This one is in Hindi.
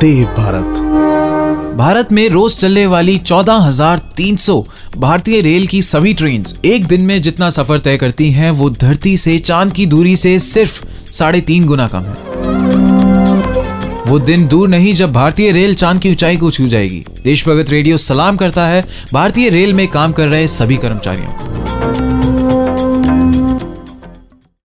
देव भारत। भारत में रोज चलने वाली 14,300 भारतीय रेल की सभी ट्रेन एक दिन में जितना सफ़र तय करती हैं वो धरती से चाँद की दूरी से सिर्फ़ साढ़े तीन गुना कम है। वो दिन दूर नहीं जब भारतीय रेल चाँद की ऊंचाई को छू जाएगी। देशभगत रेडियो सलाम करता है भारतीय रेल में काम कर रहे सभी कर्मचारियों को।